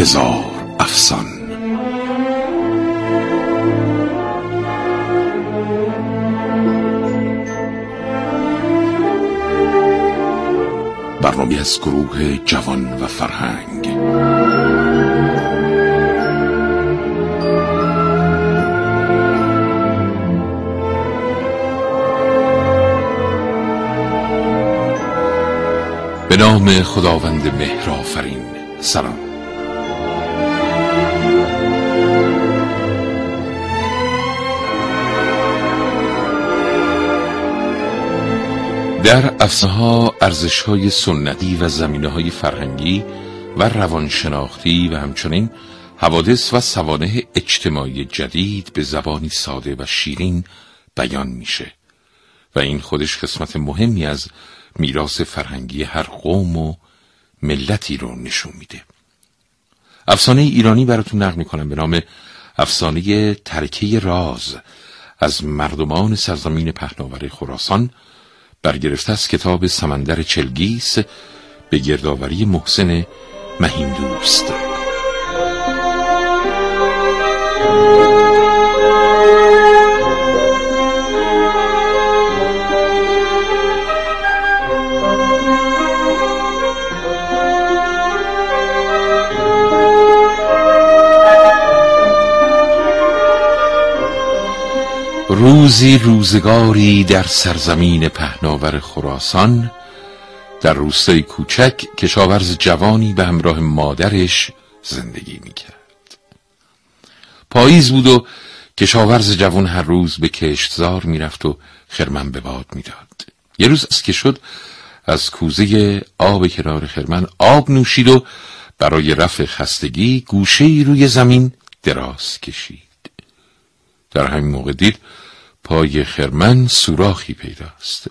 هزار افسان. برنامه از گروه جوان و فرهنگ. به نام خداوند مهرآفرین. سلام. در افسانه ارزش های سنتی و زمینه های فرهنگی و روانشناختی و همچنین حوادث و سوانه اجتماعی جدید به زبانی ساده و شیرین بیان میشه. و این خودش قسمت مهمی از میراث فرهنگی هر قوم و ملتی رو نشون میده. افسانه ایرانی براتون نقل می‌کنم به نام افسانه ترکه راز از مردمان سرزمین پهناور خراسان برگرفته از کتاب سمندر چلگیس به گردآوری محسن مهیندوست. روزی روزگاری در سرزمین پهناور خراسان در روستای کوچک کشاورز جوانی به همراه مادرش زندگی می‌کرد. پاییز بود و کشاورز جوان هر روز به کشتزار می‌رفت و خرمن به باد می‌داد. یه روز از که شد از کوزه آب کنار خرمن آب نوشید و برای رفع خستگی گوشه روی زمین دراز کشید. در همین موقع دید پای خرمن سوراخی پیداست.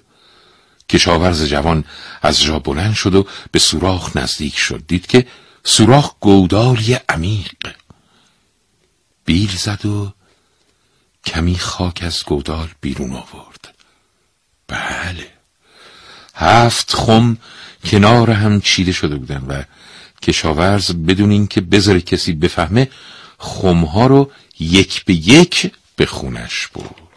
کشاورز جوان از جا بلند شد و به سوراخ نزدیک شد. دید که سوراخ گودالی عمیق. بیل زد و کمی خاک از گودال بیرون آورد. بله. هفت خم کنار هم چیده شده بودن و کشاورز بدون اینکه بذاره کسی بفهمه خمها رو یک به یک به خونش برد.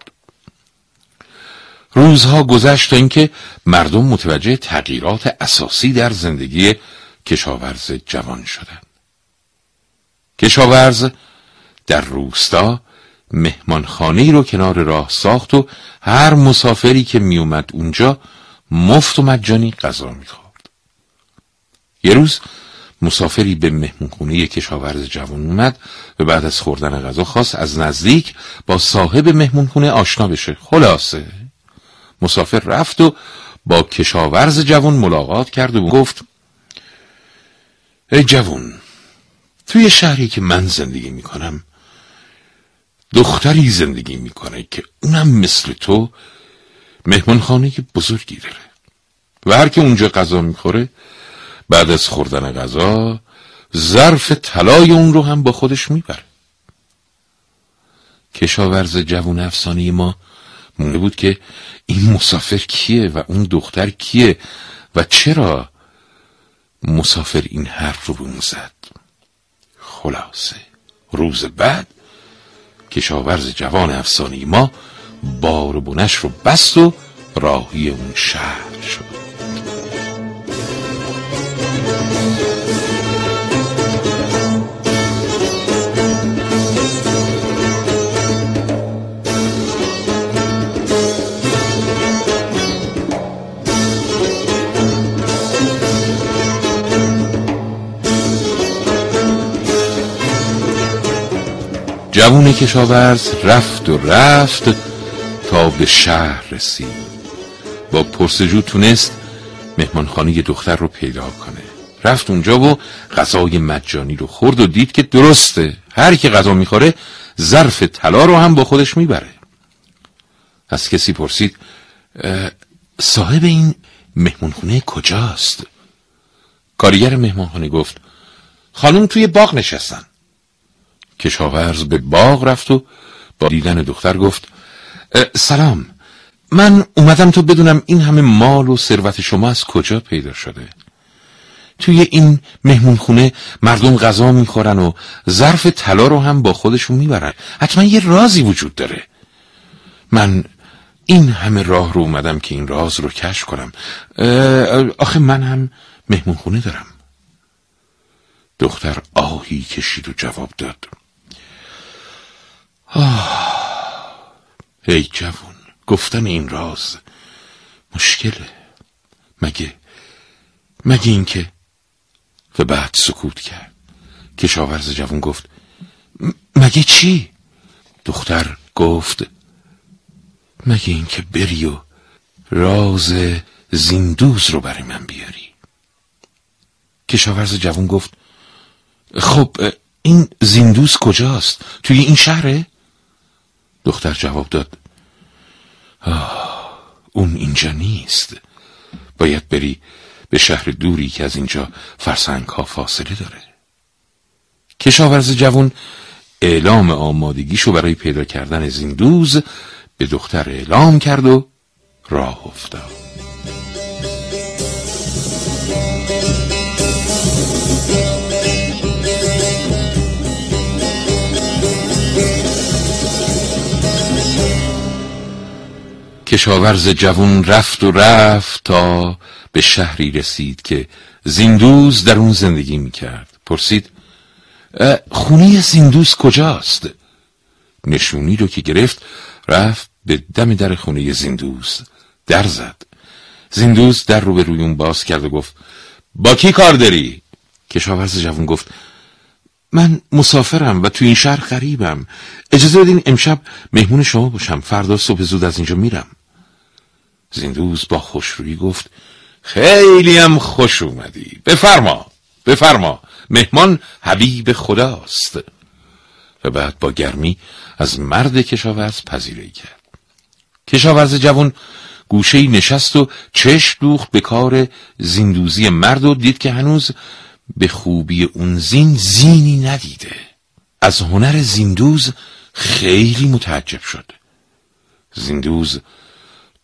روزها گذشت تا اینکه مردم متوجه تغییرات اساسی در زندگی کشاورز جوان شدند. کشاورز در روستا مهمانخانه رو کنار راه ساخت و هر مسافری که میومد اونجا مفت و مجانی غذا می‌خورد. یه روز مسافری به مهمونخونه کشاورز جوان اومد و بعد از خوردن غذا خواست از نزدیک با صاحب مهمونخونه آشنا بشه خلاصه مسافر رفت و با کشاورز جوان ملاقات کرد و گفت ای جوان توی شهری که من زندگی می‌کنم دختری زندگی می‌کنه که اونم مثل تو مهمانخانه بزرگی داره. و هر که اونجا غذا می‌خوره بعد از خوردن غذا ظرف طلای اون رو هم با خودش می‌بره. کشاورز جوون افسانه ما مونده بود که این مسافر کیه و اون دختر کیه و چرا مسافر این حرف رو به زد؟ خلاصه روز بعد کشاورز جوان افسانه ما بار و رو بست و راهی اون شهر شد. جوون کشاورز رفت و رفت تا به شهر رسید. با پرسجو تونست مهمانخانه دختر رو پیدا کنه. رفت اونجا و غذای مجانی رو خورد و دید که درسته. هر کی غذا می‌خوره ظرف طلا رو هم با خودش می‌بره. از کسی پرسید صاحب این مهمانخونه کجاست؟ کارگر مهمانخانه گفت خانم توی باغ نشستن. کشاورز به باغ رفت و با دیدن دختر گفت سلام من اومدم تو بدونم این همه مال و ثروت شما از کجا پیدا شده؟ توی این مهمون خونه مردم غذا می‌خورن و ظرف طلا رو هم با خودشون می‌برن. حتما یه رازی وجود داره. من این همه راه رو اومدم که این راز رو کشف کنم. آخه من هم مهمون خونه دارم. دختر آهی کشید و جواب داد. آه ای جوون گفتن این راز مشکله مگه مگه اینکه و بعد سکوت کرد کشاورز جوون گفت مگه چی؟ دختر گفت مگه اینکه بری و راز زیندوز رو برای من بیاری کشاورز جوون گفت خب این زیندوز کجاست؟ توی این شهره؟ دختر جواب داد آه اون اینجا نیست. باید بری به شهر دوری که از اینجا فرسنگ ها فاصله داره. کشاورز جوون اعلام آمادگیشو برای پیدا کردن زیندوز به دختر اعلام کرد و راه افتاد. کشاورز جوون رفت و رفت تا به شهری رسید که زیندوز در اون زندگی می‌کرد. پرسید خونه زیندوز کجاست؟ نشونی رو که گرفت رفت به دم در خونه زیندوز در زد. زیندوز در رو به روی اون باز کرد و گفت با کی کار داری؟ کشاورز جوون گفت من مسافرم و تو این شهر غریبم. اجازه بدین امشب مهمون شما باشم. فردا صبح زود از اینجا میرم. زیندوز با خوشرویی گفت خیلی هم خوش اومدی. بفرما بفرما. مهمان حبیب خداست. و بعد با گرمی از مرد کشاورز پذیرایی کرد. کشاورز جوان گوشه نشست و چشم دوخت به کار زیندوزی مرد و دید که هنوز به خوبی اون زین زینی ندیده. از هنر زیندوز خیلی متعجب شد. زیندوز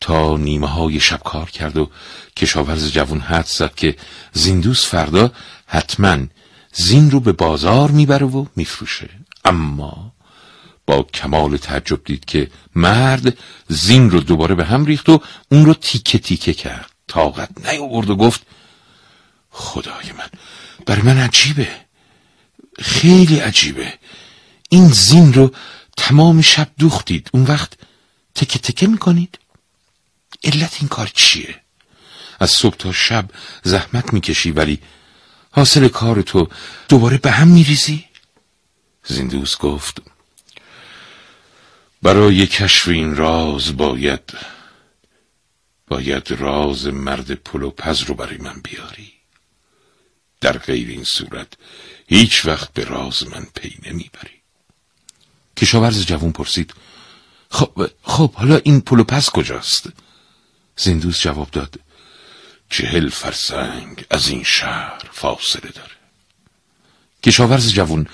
تا نیمه های شب کار کرد و کشاورز جوون حد زد که زیندوز فردا حتما زین رو به بازار می‌بره و میفروشه. اما با کمال تعجب دید که مرد زین رو دوباره به هم ریخت و اون رو تیکه تیکه کرد. طاقت نیاورد و گفت خدای من برای من عجیبه خیلی عجیبه. این زین رو تمام شب دوختید اون وقت تکه تکه می‌کنید؟ علت این کار چیه؟ از صبح تا شب زحمت می‌کشی ولی حاصل کار تو دوباره به هم میریزی؟ زیندوز گفت برای کشف این راز باید باید راز مرد پلوپز رو برای من بیاری. در غیر این صورت هیچ وقت به راز من پی نمی‌بری. کشاورز جوون پرسید خب خب حالا این پلوپز کجاست؟ زندوز جواب داد. چهل فرسنگ از این شهر فاصله داره. کشاورز جوون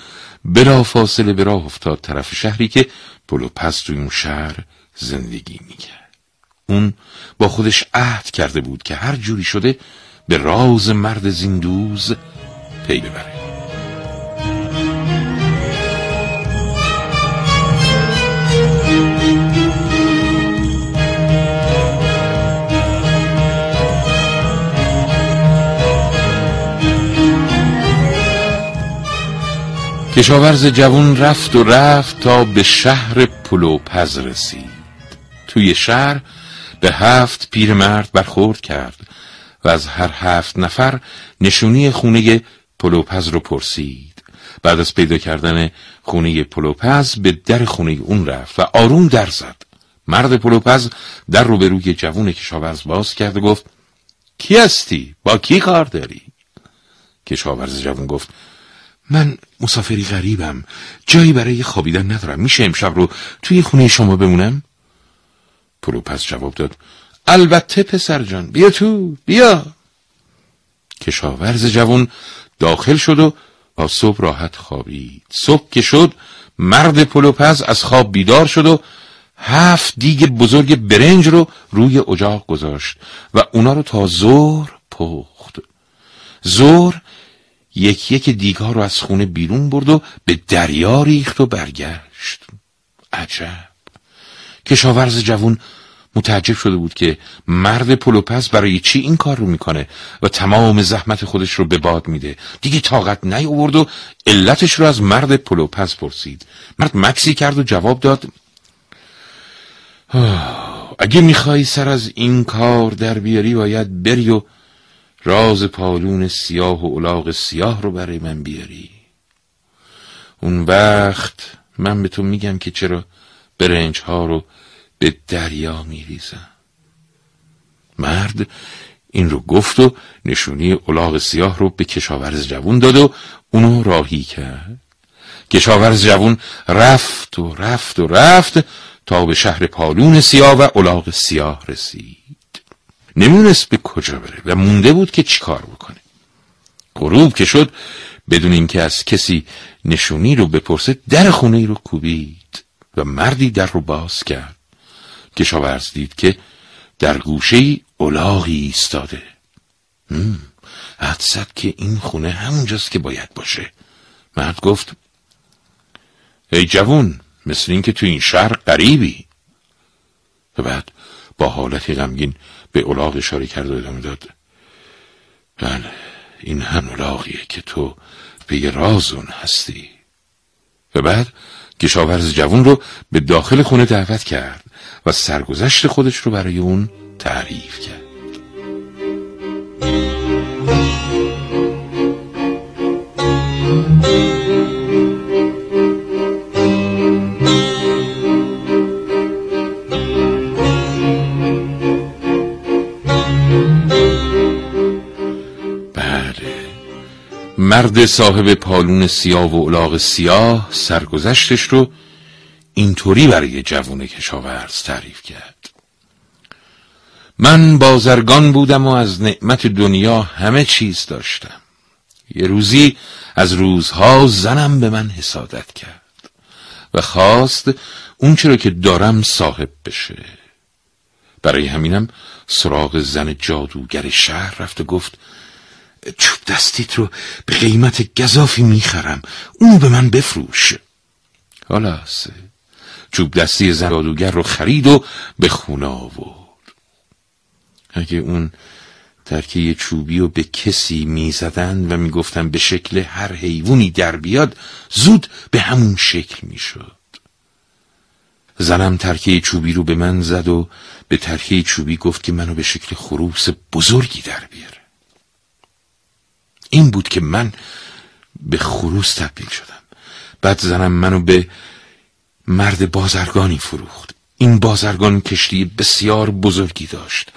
بلا فاصله به راه افتاد طرف شهری که پلو پس توی اون شهر زندگی می‌کرد. اون با خودش عهد کرده بود که هر جوری شده به راز مرد زیندوز پی ببره. کشاورز جوون رفت و رفت تا به شهر پلوپز رسید توی شهر به هفت پیرمرد برخورد کرد و از هر هفت نفر نشونی خونه پلوپز رو پرسید بعد از پیدا کردن خونه پلوپز به در خونه اون رفت و آروم در زد مرد پلوپز در رو به روی جوون کشاورز باز کرد و گفت کی هستی؟ با کی کار داری؟ کشاورز جوون گفت من مسافری غریبم. جایی برای خوابیدن ندارم. میشه امشب رو توی خونه شما بمونم؟ پلوپز جواب داد. البته پسر جان بیا تو بیا. کشاورز جوان داخل شد و تا صبح راحت خوابید. صبح که شد مرد پلوپز از خواب بیدار شد و هفت دیگ بزرگ برنج رو روی اجاق گذاشت و اونا رو تا ظهر پخت. ظهر یکی یکی دیگها رو از خونه بیرون برد و به دریا ریخت و برگشت. عجب. کشاورز جوون متعجب شده بود که مرد پلوپس برای چی این کار رو می‌کنه و تمام زحمت خودش رو به باد میده. دیگه طاقت نیاورد و علتش رو از مرد پلوپس پرسید. مرد مکسی کرد و جواب داد اگه می‌خوای سر از این کار در بیاری باید بری و راز پالون سیاه و الاغ سیاه رو برای من بیاری. اون وقت من به تو میگم که چرا برنج ها رو به دریا میریزم. مرد این رو گفت و نشونی الاغ سیاه رو به کشاورز جوون داد و اونو راهی کرد. کشاورز جوون رفت و رفت و رفت تا به شهر پالون سیاه و الاغ سیاه رسید. نمی‌دونست به کجا بره و مونده بود که چیکار بکنه. غروب که شد بدون اینکه از کسی نشونی رو بپرسه در خونه ای رو کوبید و مردی در رو باز کرد. کشاورز دید که در گوشه ای الاغی ایستاده. حدست که این خونه همونجاست که باید باشه. مرد گفت ای جوون مثل اینکه تو این شهر قریبی و بعد با حالتی غمگین به الاغ اشاره کرد و ادامه داد. بله این هم الاغیه که تو به رازون هستی. و بعد کشاورز جوون رو به داخل خونه دعوت کرد و سرگذشت خودش رو برای اون تعریف کرد. مرد صاحب پالون سیاه و الاغ سیاه سرگذشتش رو اینطوری برای جوون کشاورز تعریف کرد. من بازرگان بودم و از نعمت دنیا همه چیز داشتم. یه روزی از روزها زنم به من حسادت کرد و خواست اون چرا که دارم صاحب بشه. برای همینم سراغ زن جادوگر شهر رفت و گفت چوب دستیت رو به قیمت گذافی می‌خرم. اونو به من بفروش. حالا چوب دستی زن رو خرید و به خونه آورد. اگه اون ترکه چوبی رو به کسی می‌زدن و می‌گفتن به شکل هر حیوانی در بیاد زود به همون شکل می‌شد. زنم ترکه چوبی رو به من زد و به ترکه چوبی گفت که منو به شکل خروس بزرگی در بیاره. این بود که من به خروس تبدیل شدم. بعد زنم منو به مرد بازرگانی فروخت. این بازرگان کشتی بسیار بزرگی داشت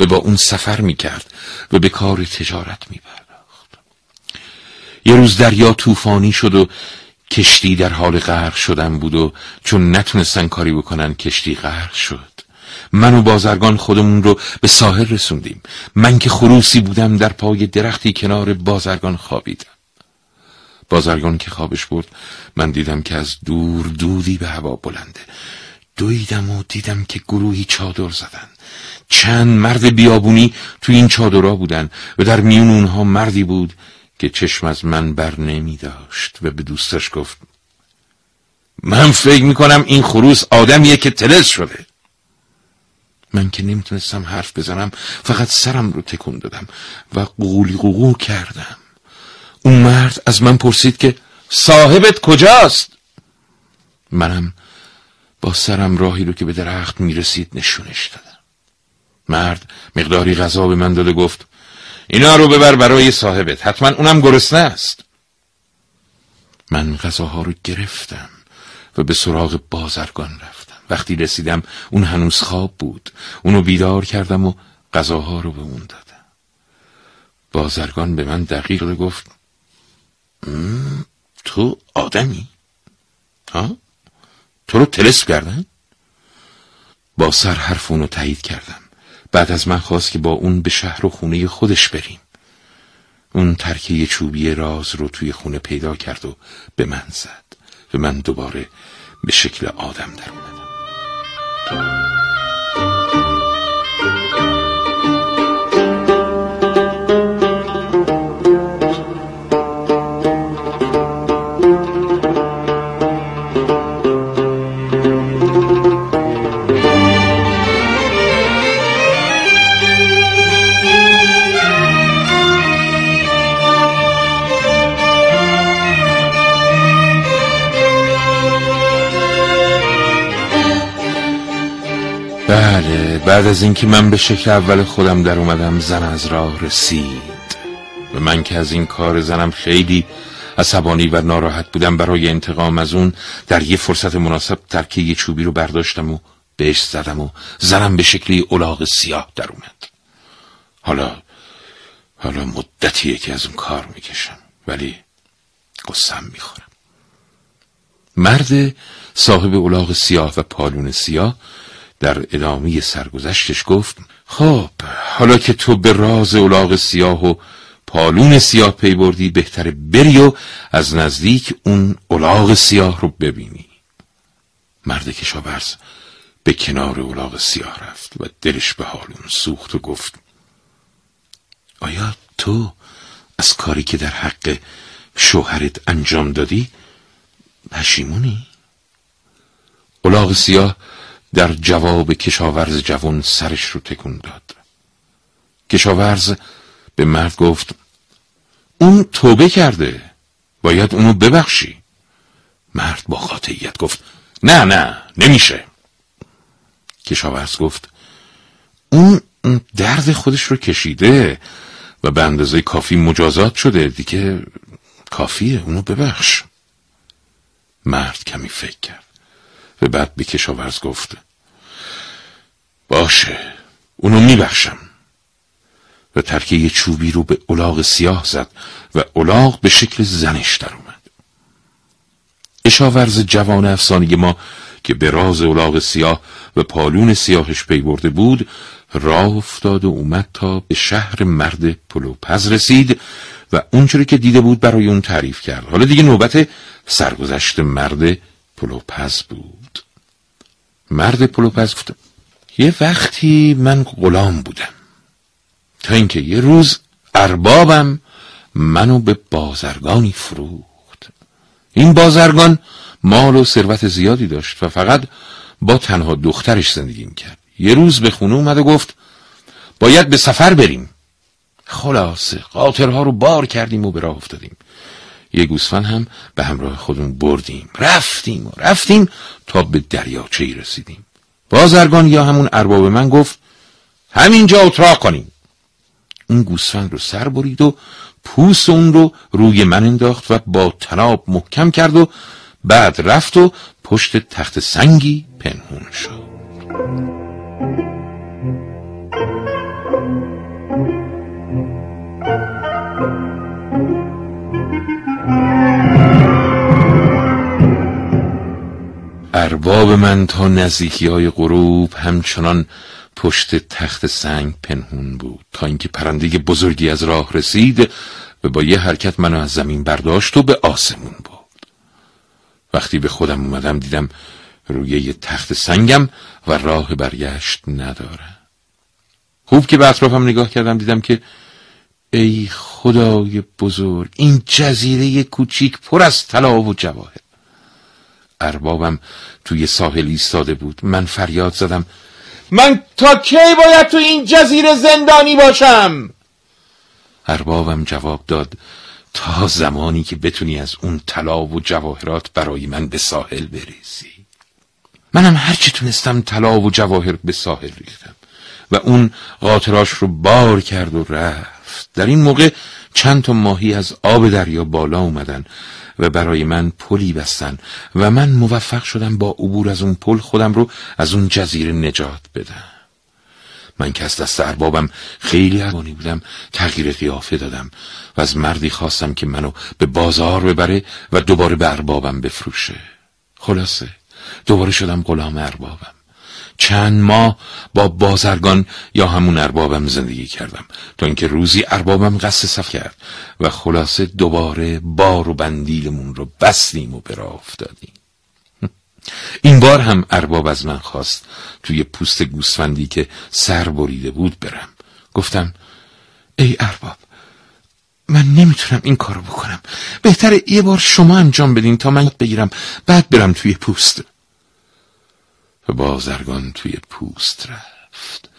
و با اون سفر می‌کرد و به کار تجارت میپرداخت. یه روز دریا طوفانی شد و کشتی در حال غرق شدن بود و چون نتونستن کاری بکنن کشتی غرق شد. من و بازرگان خودمون رو به ساحل رسوندیم. من که خروسی بودم در پای درختی کنار بازرگان خوابیدم. بازرگان که خوابش برد من دیدم که از دور دودی به هوا بلنده. دویدم و دیدم که گروهی چادر زدن. چند مرد بیابونی تو این چادرها بودن و در میون اونها مردی بود که چشم از من بر نمی داشت و به دوستش گفت من فکر می‌کنم این خروس آدمیه که تلس شده. من که نمی‌تونستم حرف بزنم فقط سرم رو تکون دادم و قولی قوقو کردم. اون مرد از من پرسید که صاحبت کجاست؟ منم با سرم راهی رو که به درخت می‌رسید نشونش دادم. مرد مقداری غذا به من داده گفت اینا رو ببر برای صاحبت حتما اونم گرسنه است. من غذاها رو گرفتم و به سراغ بازرگان رفتم. وقتی رسیدم اون هنوز خواب بود اونو بیدار کردم و غذاها رو به اون دادم بازرگان به من دقیق گفت تو آدمی؟ ها؟ تو رو تلس کردن؟ با سر حرف اونو تایید کردم بعد از من خواست که با اون به شهر و خونه خودش بریم اون ترکه چوبی راز رو توی خونه پیدا کرد و به من زد و من دوباره به شکل آدم در اومدم Música بله بعد از اینکه من به شکل اول خودم در اومدم زن از راه رسید. و من که از این کار زنم خیلی عصبانی و ناراحت بودم برای انتقام از اون در یه فرصت مناسب ترکه یه چوبی رو برداشتم و بهش زدم و زنم به شکلی اولاغ سیاه در اومد. حالا حالا مدتیه که از اون کار می‌کشم ولی قسم می‌خورم. مرد صاحب اولاغ سیاه و پالون سیاه در ادامه سرگذشتش گفت خب حالا که تو به راز اولاغ سیاه و پالون سیاه پی بردی بهتره بری و از نزدیک اون اولاغ سیاه رو ببینی مرد کشاورز به کنار اولاغ سیاه رفت و دلش به حالون سوخت و گفت آیا تو از کاری که در حق شوهرت انجام دادی پشیمونی؟ اولاغ سیاه در جواب کشاورز جوان سرش رو تکون داد. کشاورز به مرد گفت اون توبه کرده باید اونو ببخشی. مرد با قاطعیت گفت نه نه نمیشه. کشاورز گفت اون درد خودش رو کشیده و به اندازه کافی مجازات شده دیگه کافیه اونو ببخش. مرد کمی فکر کرد. و بعد به کشاورز گفت باشه. اونو میبخشم. و ترکه یه چوبی رو به الاغ سیاه زد و الاغ به شکل زنش در اومد. اشاورز جوان افسانه ما که به راز الاغ سیاه و پالون سیاهش پی برده بود راه افتاد و اومد تا به شهر مرد پلوپز رسید و اونجوری که دیده بود برای اون تعریف کرد. حالا دیگه نوبت سرگذشت مرد پلوپز بود. مرد پلوپز گفت یه وقتی من غلام بودم. تا اینکه یه روز اربابم منو به بازرگانی فروخت. این بازرگان مال و ثروت زیادی داشت و فقط با تنها دخترش زندگی می‌کرد. یه روز به خونه اومد و گفت باید به سفر بریم. خلاصه قاطرها رو بار کردیم و به راه افتادیم. یه گوسفند هم به همراه خودمون بردیم. رفتیم و رفتیم تا به دریاچه رسیدیم. بازرگان یا همون ارباب من گفت همینجا اتراق کنیم. اون گوسفند رو سر برید و پوست اون رو روی من انداخت و با تناب محکم کرد و بعد رفت و پشت تخت سنگی پنهون شد. ارباب من تا نزدیکی های غروب همچنان پشت تخت سنگ پنهون بود. تا اینکه پرنده بزرگی از راه رسید و با یه حرکت منو از زمین برداشت و به آسمون برد. وقتی به خودم اومدم دیدم روی یه تخت سنگم و راه برگشت نداره. خوب که به اطرافم نگاه کردم دیدم که ای خدای بزرگ این جزیره کوچیک پر از طلا و جواهر. اربابم توی ساحل ایستاده بود. من فریاد زدم من تا کی باید تو این جزیره زندانی باشم؟ اربابم جواب داد تا زمانی که بتونی از اون طلا و جواهرات برای من به ساحل بریزی منم هرچی تونستم طلا و جواهر به ساحل ریختم و اون قاطراش رو بار کرد و رفت. در این موقع چند تا ماهی از آب دریا بالا اومدن. و برای من پلی بستن و من موفق شدم با عبور از اون پل خودم رو از اون جزیره نجات بدم. من که از دست اربابم خیلی عوانی بودم تغییر قیافه دادم و از مردی خواستم که منو به بازار ببره و دوباره به اربابم بفروشه. خلاصه دوباره شدم غلام اربابم. چند ماه با بازرگان یا همون اربابم زندگی کردم. تا اینکه روزی اربابم قصد صف کرد و خلاصه دوباره بار و بندیلمون رو بستیم و برا افتادیم. این بار هم ارباب از من خواست توی پوست گوسفندی که سر بریده بود برم. گفتم ای ارباب من نمی‌تونم این کارو بکنم. بهتره یه بار شما انجام بدین تا من بگیرم بعد برم توی پوست. بازرگان توی پوست رفت.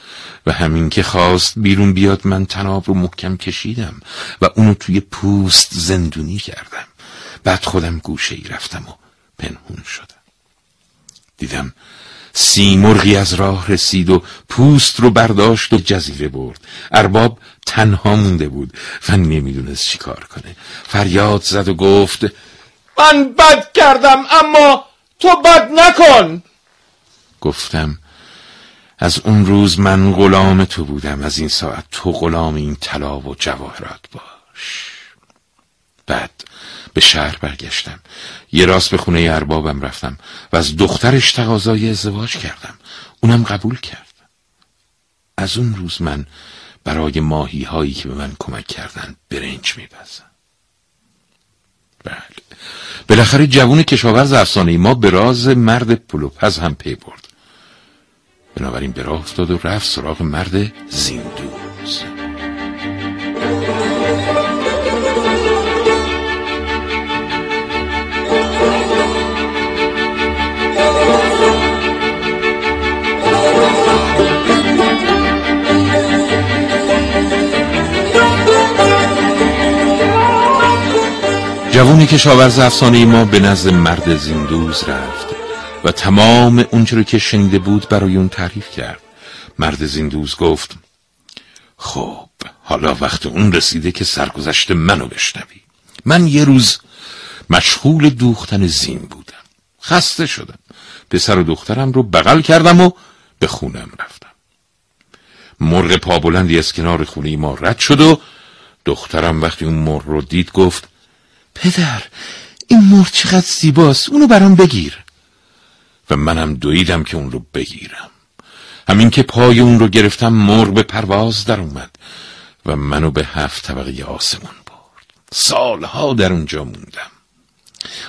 و همین که خواست بیرون بیاد من تناب رو محکم کشیدم و اونو توی پوست زندونی کردم. بعد خودم گوشه ای رفتم و پنهون شدم. دیدم سیمرغی از راه رسید و پوست رو برداشت و جزیره برد. ارباب تنها مونده بود و نمی‌دونست چی کار کنه. فریاد زد و گفت من بد کردم اما تو بد نکن! گفتم از اون روز من غلام تو بودم از این ساعت تو غلام این طلا و جواهرات باش. بعد به شهر برگشتم. یه راست به خونه اربابم رفتم و از دخترش تقاضای ازدواج کردم. اونم قبول کرد. از اون روز من برای ماهی هایی که به من کمک کردن برنج میپزم. بله. بالاخره جوون کشاورز افسانه ما به راز مرد پلوپز هم پی برد. بنابراین به راه افتاد و رفت سراغ مرد زیندوز. جوون کشاورز افسانه ما به نزد مرد زیندوز رفت. و تمام اونچه رو که شنیده بود برای اون تعریف کرد. مرد زیندوز گفت خب حالا وقت اون رسیده که سرگذشت منو بشنوی. من یه روز مشغول دوختن زین بودم. خسته شدم. پسر و دخترم رو بغل کردم و به خونم رفتم. مرغ پابلندی از کنار خونه ما رد شد و دخترم وقتی اون مرغ رو دید گفت پدر این مرغ چقدر زیباست. اونو برام بگیر. و منم دویدم که اون رو بگیرم. همین که پای اون رو گرفتم مرغ به پرواز در اومد و منو به هفت طبقه آسمون برد. سالها در اونجا موندم.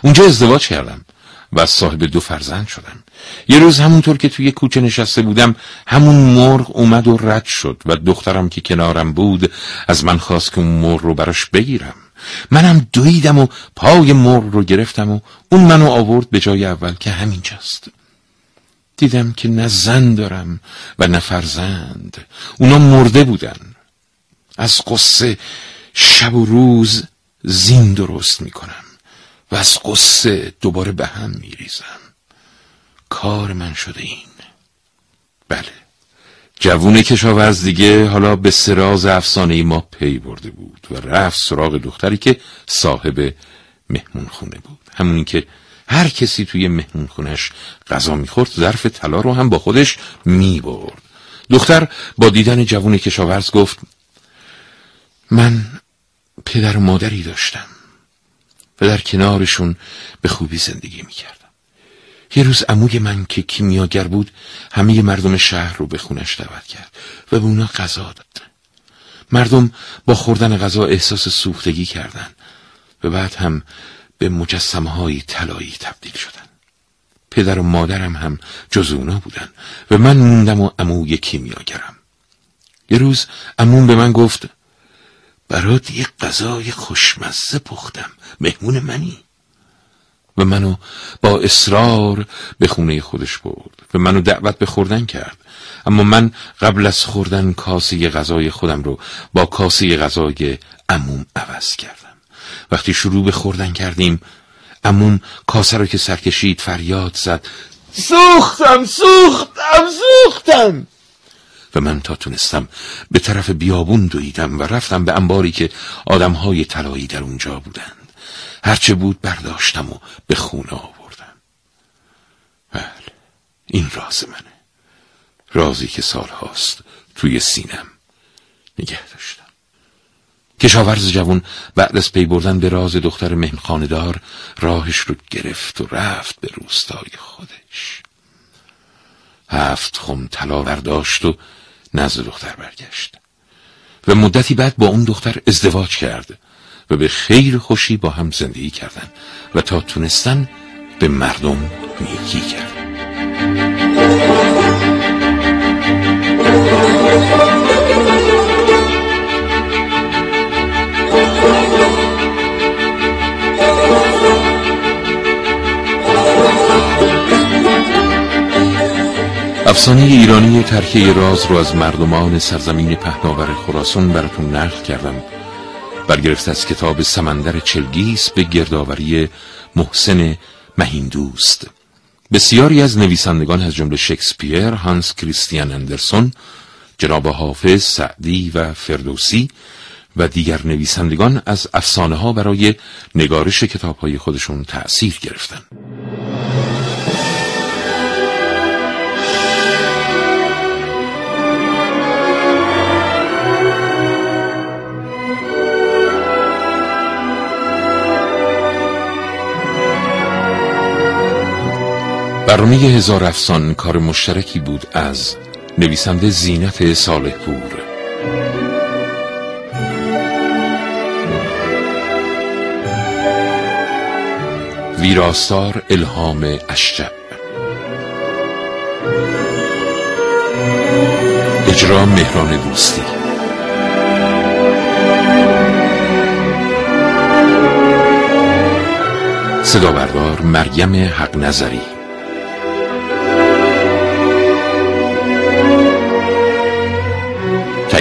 اونجا ازدواج کردم و صاحب دو فرزند شدم. یه روز همونطور که توی کوچه نشسته بودم همون مرغ اومد و رد شد و دخترم که کنارم بود از من خواست که اون مرغ رو براش بگیرم. منم دویدم و پای مرغ رو گرفتم و اون منو آورد به جای اول که همینجاست. دیدم که نه زن دارم و نه فرزند. اونا مرده بودن. از قصه شب و روز زین درست می‌کنم و از قصه دوباره به هم میریزم. کار من شده این. بله. جوون کشاورز دیگه حالا به سراز افسانه ما پی برده بود و رفت سراغ دختری که صاحب مهمون خونه بود. همونی که هر کسی توی مهمون خونش غذا می‌خورد ظرف طلا رو هم با خودش می‌برد. دختر با دیدن جوون کشاورز گفت من پدر و مادری داشتم. و در کنارشون به خوبی زندگی می‌کردم یه روز عموی من که کیمیاگر بود همه مردم شهر رو به خونش دعوت کرد و به اونا غذا داد مردم با خوردن غذا احساس سوختگی کردند و بعد هم به مجسمه های طلایی تبدیل شدن. پدر و مادرم هم جز اونا بودن و من موندم و عموی کیمیاگرم. یه روز عموم به من گفت برات یه غذای خوشمزه پختم مهمون منی. و منو با اصرار به خونه خودش برد و منو دعوت به خوردن کرد. اما من قبل از خوردن کاسه غذای خودم رو با کاسه غذای عموم عوض کردم. وقتی شروع به خوردن کردیم عموم کاسه رو که سرکشید فریاد زد. سوختم سوختم سوختم! و من تا تونستم به طرف بیابون دویدم و رفتم به انباری که آدمهای طلایی در اونجا بودند هرچه بود برداشتم و به خونه آوردم. بله این راز منه. رازی که سالهاست توی سینم نگه داشتم. کشاورز جوان بعد از پی بردن به راز دختر مهمخاندار راهش رو گرفت و رفت به روستای خودش. هفت خم طلا برداشت و نزد دختر برگشت. و مدتی بعد با اون دختر ازدواج کرد. و به خیر خوشی با هم زندگی کردند و تا تونستن به مردم نیکی کرد افسانه ایرانی ترکه راز رو از مردمان سرزمین پهناور خراسان براتون نقل کردم. برگرفته از کتاب سمندر چلگیس به گردآوری محسن مهیندوست بسیاری از نویسندگان از جمله شکسپیر، هانس کریستیان اندرسون، جناب حافظ، سعدی و فردوسی و دیگر نویسندگان از افسانه ها برای نگارش کتاب های خودشون تأثیر گرفتن. برنامه هزار افسان کار مشترکی بود از نویسنده زینت صالح پور ویراستار الهام اشجب اجرا مهران دوستی. صدا بردار مریم حق نظری